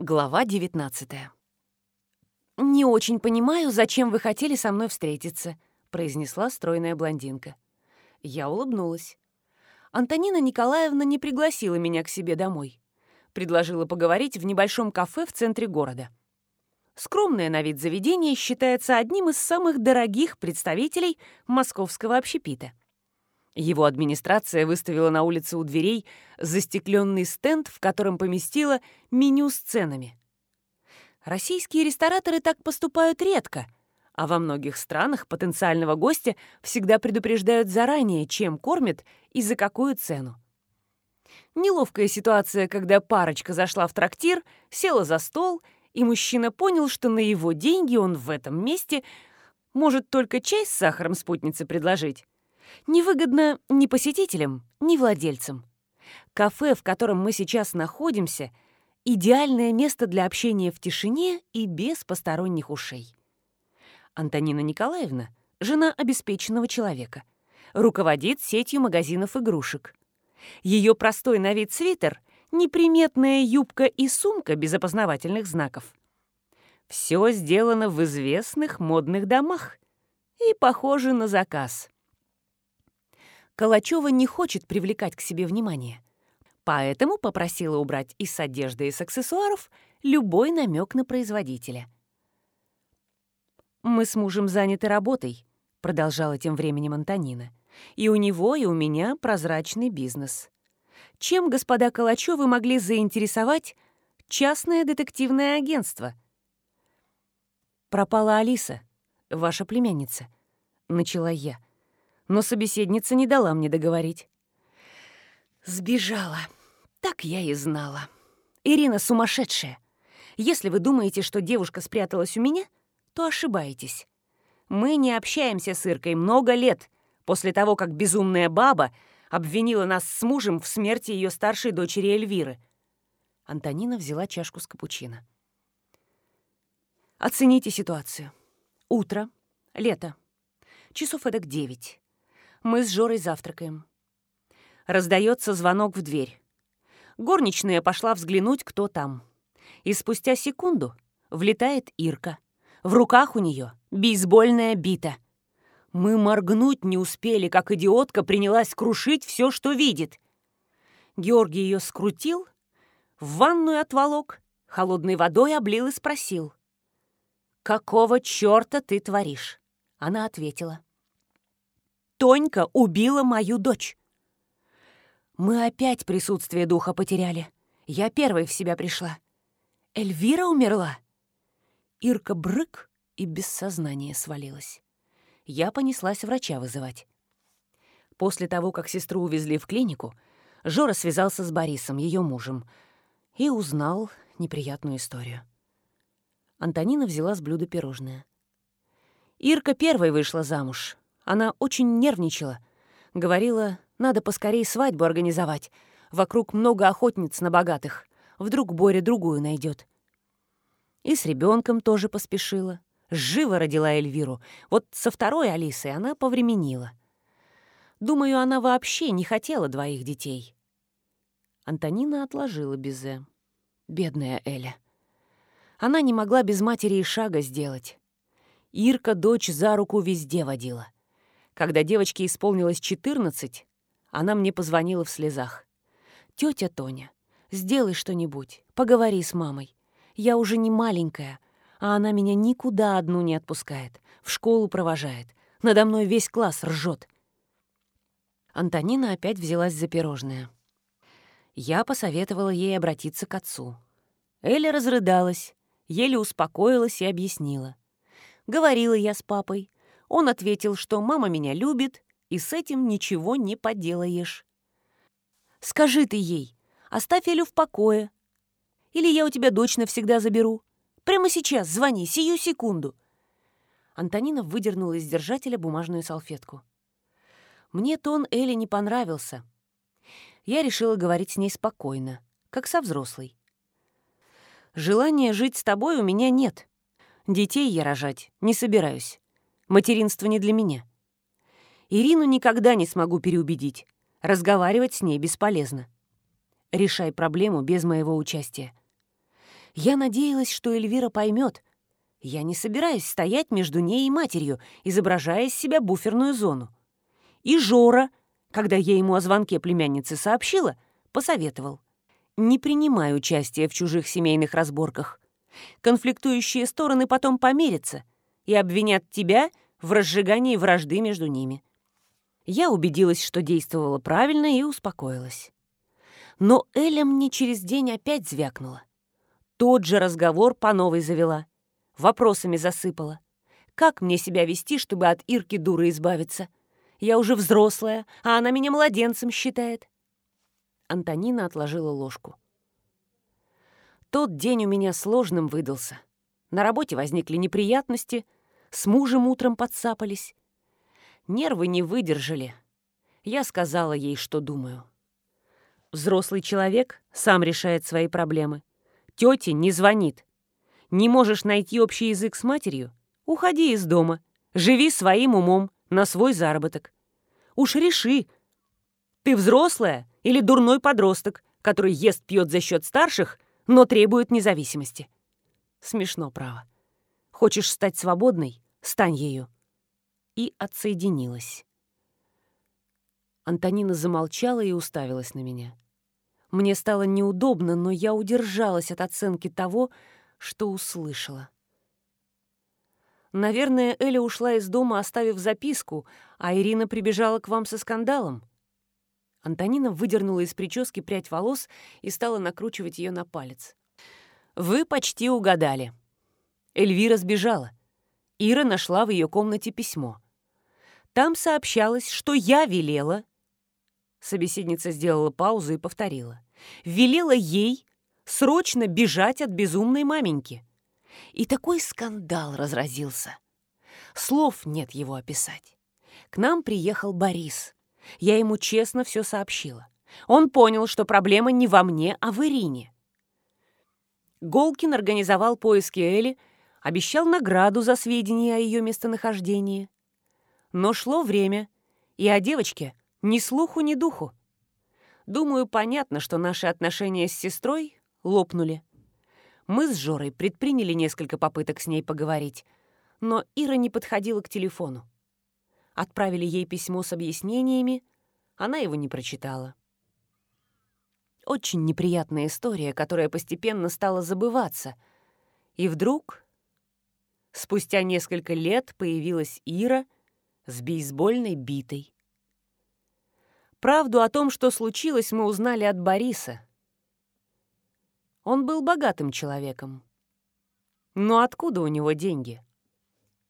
Глава 19 «Не очень понимаю, зачем вы хотели со мной встретиться», — произнесла стройная блондинка. Я улыбнулась. Антонина Николаевна не пригласила меня к себе домой. Предложила поговорить в небольшом кафе в центре города. Скромное на вид заведение считается одним из самых дорогих представителей московского общепита. Его администрация выставила на улице у дверей застекленный стенд, в котором поместила меню с ценами. Российские рестораторы так поступают редко, а во многих странах потенциального гостя всегда предупреждают заранее, чем кормят и за какую цену. Неловкая ситуация, когда парочка зашла в трактир, села за стол, и мужчина понял, что на его деньги он в этом месте может только чай с сахаром спутнице предложить. Невыгодно ни посетителям, ни владельцам. Кафе, в котором мы сейчас находимся, идеальное место для общения в тишине и без посторонних ушей. Антонина Николаевна — жена обеспеченного человека. Руководит сетью магазинов игрушек. Ее простой на вид свитер — неприметная юбка и сумка без опознавательных знаков. Все сделано в известных модных домах и похоже на заказ. Калачева не хочет привлекать к себе внимание. Поэтому попросила убрать из одежды и с аксессуаров любой намек на производителя. «Мы с мужем заняты работой», — продолжала тем временем Антонина. «И у него, и у меня прозрачный бизнес. Чем господа Калачевы могли заинтересовать частное детективное агентство?» «Пропала Алиса, ваша племянница», — начала я но собеседница не дала мне договорить. «Сбежала. Так я и знала. Ирина сумасшедшая. Если вы думаете, что девушка спряталась у меня, то ошибаетесь. Мы не общаемся с Иркой много лет, после того, как безумная баба обвинила нас с мужем в смерти ее старшей дочери Эльвиры». Антонина взяла чашку с капучино. «Оцените ситуацию. Утро, лето. Часов эдак девять. Мы с Жорой завтракаем. Раздается звонок в дверь. Горничная пошла взглянуть, кто там. И спустя секунду влетает Ирка. В руках у нее бейсбольная бита. Мы моргнуть не успели, как идиотка принялась крушить все, что видит. Георгий ее скрутил, в ванную отволок, холодной водой облил и спросил. «Какого черта ты творишь?» Она ответила. Тонька убила мою дочь. Мы опять присутствие духа потеряли. Я первой в себя пришла. Эльвира умерла. Ирка брык и без сознания свалилась. Я понеслась врача вызывать. После того, как сестру увезли в клинику, Жора связался с Борисом, ее мужем, и узнал неприятную историю. Антонина взяла с блюда пирожное. Ирка первой вышла замуж, она очень нервничала. Говорила, надо поскорее свадьбу организовать. Вокруг много охотниц на богатых. Вдруг Боря другую найдет. И с ребенком тоже поспешила. Живо родила Эльвиру. Вот со второй Алисой она повременила. Думаю, она вообще не хотела двоих детей. Антонина отложила безе. Бедная Эля. Она не могла без матери и шага сделать. Ирка дочь за руку везде водила — когда девочке исполнилось 14, она мне позвонила в слезах. «Тетя Тоня, сделай что-нибудь, поговори с мамой. Я уже не маленькая, а она меня никуда одну не отпускает, в школу провожает. Надо мной весь класс ржет. Антонина опять взялась за пирожное. Я посоветовала ей обратиться к отцу. Эля разрыдалась, еле успокоилась и объяснила. Говорила я с папой, он ответил, что мама меня любит, и с этим ничего не поделаешь. «Скажи ты ей, оставь Элю в покое. Или я у тебя дочь навсегда заберу. Прямо сейчас звони, сию секунду». Антонина выдернула из держателя бумажную салфетку. Мне тон Эли не понравился. Я решила говорить с ней спокойно, как со взрослой. Желания жить с тобой у меня нет. Детей я рожать не собираюсь. Материнство не для меня. Ирину никогда не смогу переубедить. Разговаривать с ней бесполезно. Решай проблему без моего участия. Я надеялась, что Эльвира поймет. Я не собираюсь стоять между ней и матерью, изображая из себя буферную зону. И Жора, когда я ему о звонке племянницы сообщила, посоветовал. Не принимай участия в чужих семейных разборках. Конфликтующие стороны потом помирятся и обвинят тебя в разжигании вражды между ними. Я убедилась, что действовала правильно и успокоилась. Но Эля мне через день опять звякнула. Тот же разговор по новой завела. Вопросами засыпала. Как мне себя вести, чтобы от Ирки дуры избавиться? Я уже взрослая, а она меня младенцем считает. Антонина отложила ложку. Тот день у меня сложным выдался. На работе возникли неприятности, с мужем утром подцапались. Нервы не выдержали. Я сказала ей, что думаю. Взрослый человек сам решает свои проблемы. Тете не звонит. Не можешь найти общий язык с матерью? Уходи из дома. Живи своим умом, на свой заработок. Уж реши, ты взрослая или дурной подросток, который ест, пьет за счет старших, но требует независимости. Смешно, право. Хочешь стать свободной? Стань ею. И отсоединилась. Антонина замолчала и уставилась на меня. Мне стало неудобно, но я удержалась от оценки того, что услышала. Наверное, Эля ушла из дома, оставив записку, а Ирина прибежала к вам со скандалом. Антонина выдернула из прически прядь волос и стала накручивать ее на палец. «Вы почти угадали. Эльвира сбежала. Ира нашла в ее комнате письмо. Там сообщалось, что я велела Собеседница сделала паузу и повторила. «Велела ей срочно бежать от безумной маменьки». И такой скандал разразился. Слов нет его описать. К нам приехал Борис. Я ему честно все сообщила. Он понял, что проблема не во мне, а в Ирине. Голкин организовал поиски Эли, обещал награду за сведения о ее местонахождении. Но шло время, и о девочке ни слуху, ни духу. Думаю, понятно, что наши отношения с сестрой лопнули. Мы с Жорой предприняли несколько попыток с ней поговорить, но Ира не подходила к телефону. Отправили ей письмо с объяснениями, она его не прочитала. Очень неприятная история, которая постепенно стала забываться. И вдруг, спустя несколько лет, появилась Ира с бейсбольной битой. Правду о том, что случилось, мы узнали от Бориса. Он был богатым человеком. Но откуда у него деньги?